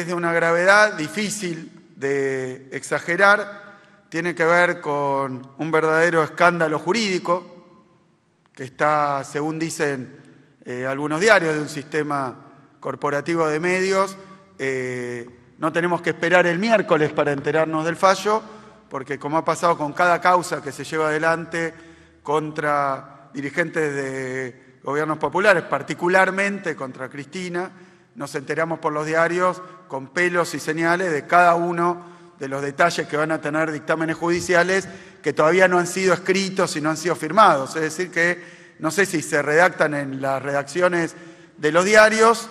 es de una gravedad difícil de exagerar, tiene que ver con un verdadero escándalo jurídico que está, según dicen eh, algunos diarios, de un sistema corporativo de medios. Eh, no tenemos que esperar el miércoles para enterarnos del fallo, porque como ha pasado con cada causa que se lleva adelante contra dirigentes de gobiernos populares, particularmente contra Cristina, nos enteramos por los diarios con pelos y señales de cada uno de los detalles que van a tener dictámenes judiciales que todavía no han sido escritos y no han sido firmados. Es decir, que no sé si se redactan en las redacciones de los diarios,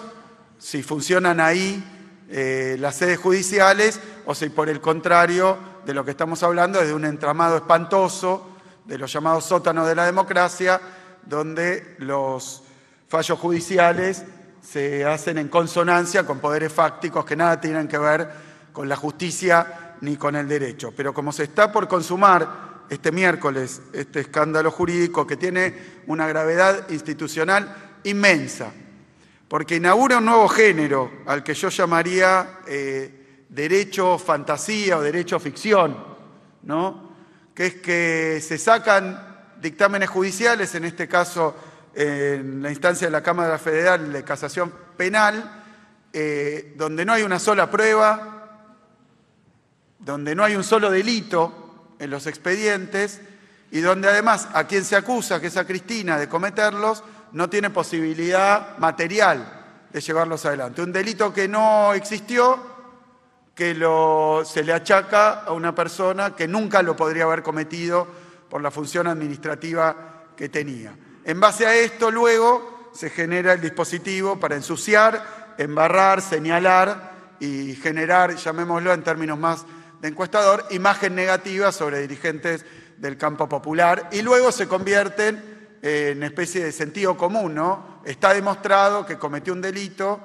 si funcionan ahí eh, las sedes judiciales o si por el contrario de lo que estamos hablando es de un entramado espantoso de los llamados sótanos de la democracia, donde los fallos judiciales se hacen en consonancia con poderes fácticos que nada tienen que ver con la justicia ni con el derecho. Pero como se está por consumar este miércoles este escándalo jurídico que tiene una gravedad institucional inmensa, porque inaugura un nuevo género al que yo llamaría eh, derecho fantasía o derecho ficción, ¿no? que es que se sacan dictámenes judiciales, en este caso en la instancia de la Cámara Federal de Casación Penal, eh, donde no hay una sola prueba, donde no hay un solo delito en los expedientes y donde además a quien se acusa, que es a Cristina, de cometerlos, no tiene posibilidad material de llevarlos adelante. Un delito que no existió, que se le achaca a una persona que nunca lo podría haber cometido por la función administrativa que tenía. En base a esto, luego, se genera el dispositivo para ensuciar, embarrar, señalar y generar, llamémoslo en términos más de encuestador, imagen negativa sobre dirigentes del campo popular y luego se convierten en especie de sentido común, ¿no? Está demostrado que cometió un delito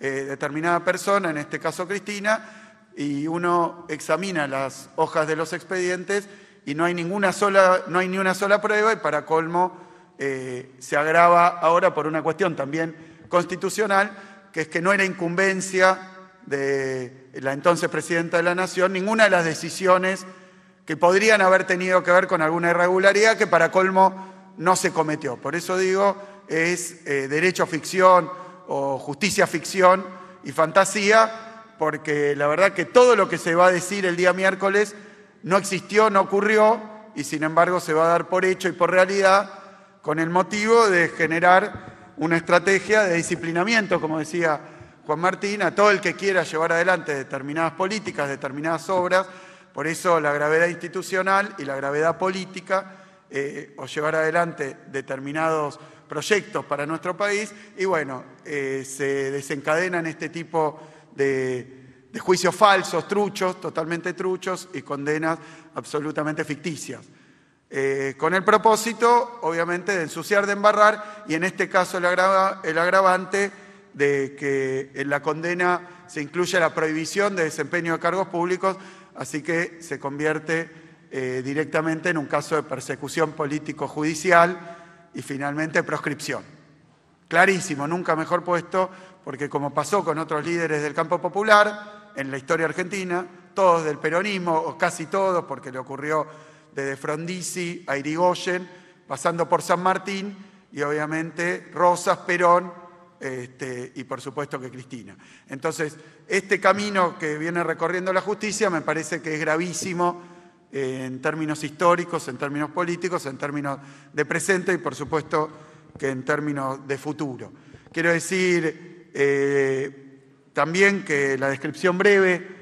eh, determinada persona, en este caso Cristina, y uno examina las hojas de los expedientes y no hay, ninguna sola, no hay ni una sola prueba y para colmo eh, se agrava ahora por una cuestión también constitucional, que es que no era incumbencia de la entonces presidenta de la Nación ninguna de las decisiones que podrían haber tenido que ver con alguna irregularidad que para colmo no se cometió. Por eso digo, es eh, derecho ficción o justicia ficción y fantasía, porque la verdad que todo lo que se va a decir el día miércoles no existió, no ocurrió, y sin embargo se va a dar por hecho y por realidad con el motivo de generar una estrategia de disciplinamiento, como decía Juan Martín, a todo el que quiera llevar adelante determinadas políticas, determinadas obras, por eso la gravedad institucional y la gravedad política eh, o llevar adelante determinados proyectos para nuestro país y bueno, eh, se desencadenan este tipo de, juicios falsos, truchos, totalmente truchos y condenas absolutamente ficticias. Eh, con el propósito, obviamente, de ensuciar, de embarrar, y en este caso el, agravante de que en la condena se incluye la prohibición de desempeño de cargos públicos, así que se convierte eh, directamente en un caso de persecución político-judicial y finalmente proscripción. Clarísimo, nunca mejor puesto, porque como pasó con otros líderes del campo popular en la historia argentina, todos del peronismo, o casi todos, porque le ocurrió desde Frondizi a Irigoyen, pasando por San Martín y obviamente Rosas, Perón este, y por supuesto que Cristina. Entonces, este camino que viene recorriendo la justicia me parece que es gravísimo en términos históricos, en términos políticos, en términos de presente y por supuesto que en términos de futuro. Quiero decir eh, también que la descripción breve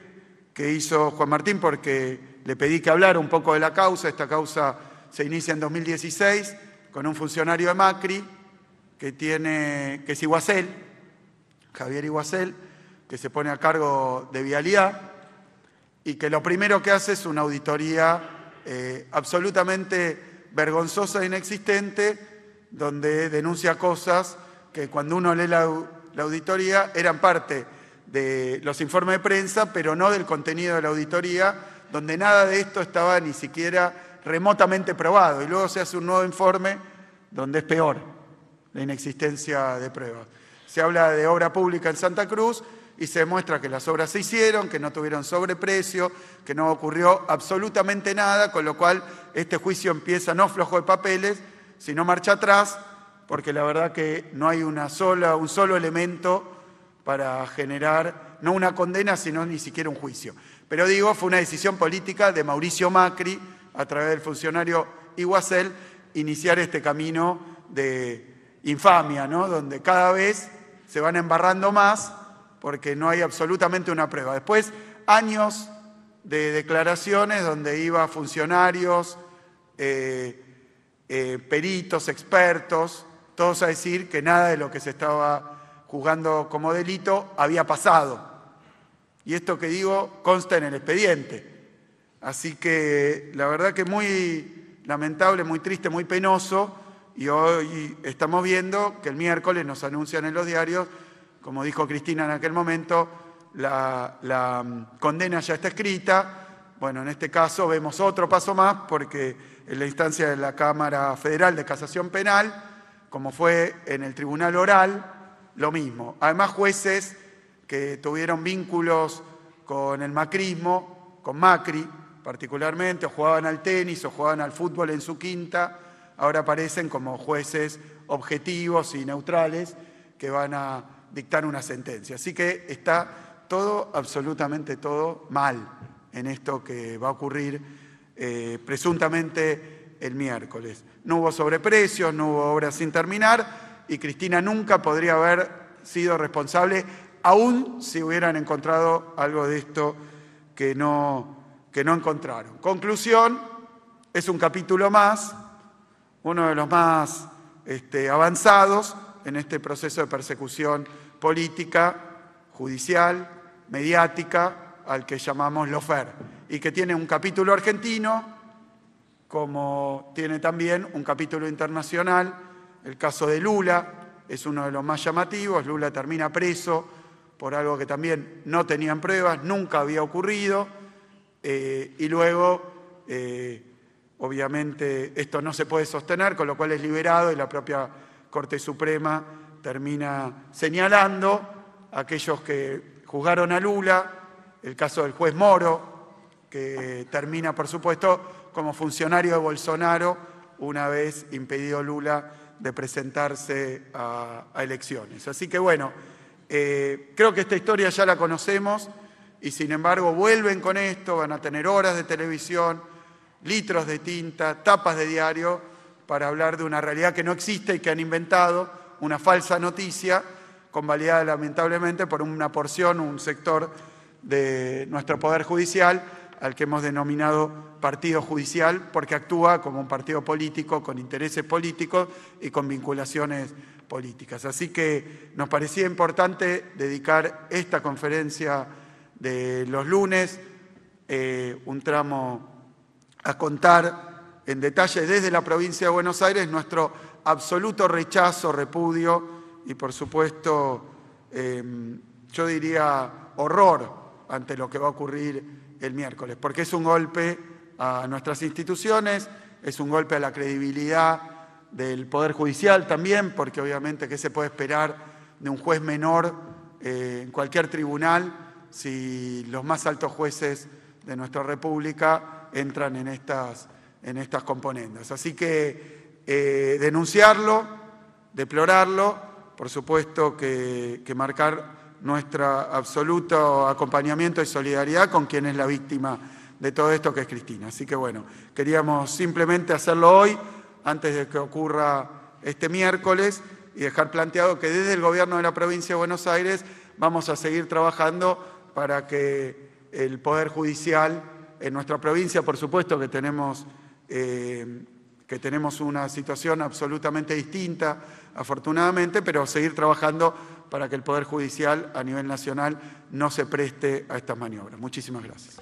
que hizo Juan Martín, porque le pedí que hablara un poco de la causa, esta causa se inicia en 2016 con un funcionario de Macri que, tiene, que es Iguacel, Javier Iguacel, que se pone a cargo de vialidad y que lo primero que hace es una auditoría eh, absolutamente vergonzosa e inexistente, donde denuncia cosas que cuando uno lee la, auditoría eran parte de los informes de prensa, pero no del contenido de la auditoría, donde nada de esto estaba ni siquiera remotamente probado. Y luego se hace un nuevo informe donde es peor la inexistencia de pruebas. Se habla de obra pública en Santa Cruz y se demuestra que las obras se hicieron, que no tuvieron sobreprecio, que no ocurrió absolutamente nada, con lo cual este juicio empieza no flojo de papeles, sino marcha atrás, porque la verdad que no hay una sola, un solo elemento para generar no una condena, sino ni siquiera un juicio. Pero digo, fue una decisión política de Mauricio Macri, a través del funcionario Iguacel, iniciar este camino de infamia, ¿no? donde cada vez se van embarrando más porque no hay absolutamente una prueba. Después, años de declaraciones donde iba funcionarios, eh, eh, peritos, expertos, todos a decir que nada de lo que se estaba juzgando como delito había pasado. Y esto que digo consta en el expediente. Así que la verdad que muy lamentable, muy triste, muy penoso. Y hoy estamos viendo que el miércoles nos anuncian en los diarios como dijo Cristina en aquel momento, la, mm, condena ya está escrita. Bueno, en este caso vemos otro paso más porque en la instancia de la Cámara Federal de Casación Penal, como fue en el Tribunal Oral, lo mismo. Además, jueces que tuvieron vínculos con el macrismo, con Macri particularmente, o jugaban al tenis o jugaban al fútbol en su quinta, ahora aparecen como jueces objetivos y neutrales que van a dictar una sentencia. Así que está todo, absolutamente todo mal en esto que va a ocurrir eh, presuntamente el miércoles. No hubo sobreprecios, no hubo obras sin terminar y Cristina nunca podría haber sido responsable, aún si hubieran encontrado algo de esto que no, que no encontraron. Conclusión, es un capítulo más, uno de los más este, avanzados, en este proceso de persecución política, judicial, mediática, al que llamamos Lofer, y que tiene un capítulo argentino, como tiene también un capítulo internacional. El caso de Lula es uno de los más llamativos. Lula termina preso por algo que también no tenían pruebas, nunca había ocurrido, eh, y luego, eh, obviamente, esto no se puede sostener, con lo cual es liberado y la propia Corte Suprema termina señalando a aquellos que juzgaron a Lula, el caso del juez Moro, que termina, por supuesto, como funcionario de Bolsonaro una vez impedido Lula de presentarse a, elecciones. Así que bueno, eh, creo que esta historia ya la conocemos y sin embargo vuelven con esto, van a tener horas de televisión, litros de tinta, tapas de diario para hablar de una realidad que no existe y que han inventado, una falsa noticia, convalidada lamentablemente por una porción, un sector de nuestro Poder Judicial, al que hemos denominado partido judicial, porque actúa como un partido político, con intereses políticos y con vinculaciones políticas. Así que nos parecía importante dedicar esta conferencia de los lunes, eh, un tramo a contar en detalle desde la provincia de Buenos Aires nuestro absoluto rechazo, repudio y por supuesto, em, yo diría horror ante lo que va a ocurrir el miércoles, porque es un golpe a nuestras instituciones, es un golpe a la credibilidad del Poder Judicial también, porque obviamente qué se puede esperar de un juez menor eh, en cualquier tribunal si los más altos jueces de nuestra República entran en estas en estas componentes. Así que eh, denunciarlo, deplorarlo, por supuesto que, marcar nuestro absoluto acompañamiento y solidaridad con quien es la víctima de todo esto, que es Cristina. Así que bueno, queríamos simplemente hacerlo hoy, antes de que ocurra este miércoles, y dejar planteado que desde el Gobierno de la Provincia de Buenos Aires vamos a seguir trabajando para que el Poder Judicial en nuestra provincia, por supuesto que tenemos eh, que tenemos una situación absolutamente distinta, afortunadamente, pero seguir trabajando para que el Poder Judicial a nivel nacional no se preste a estas maniobras. Muchísimas gracias.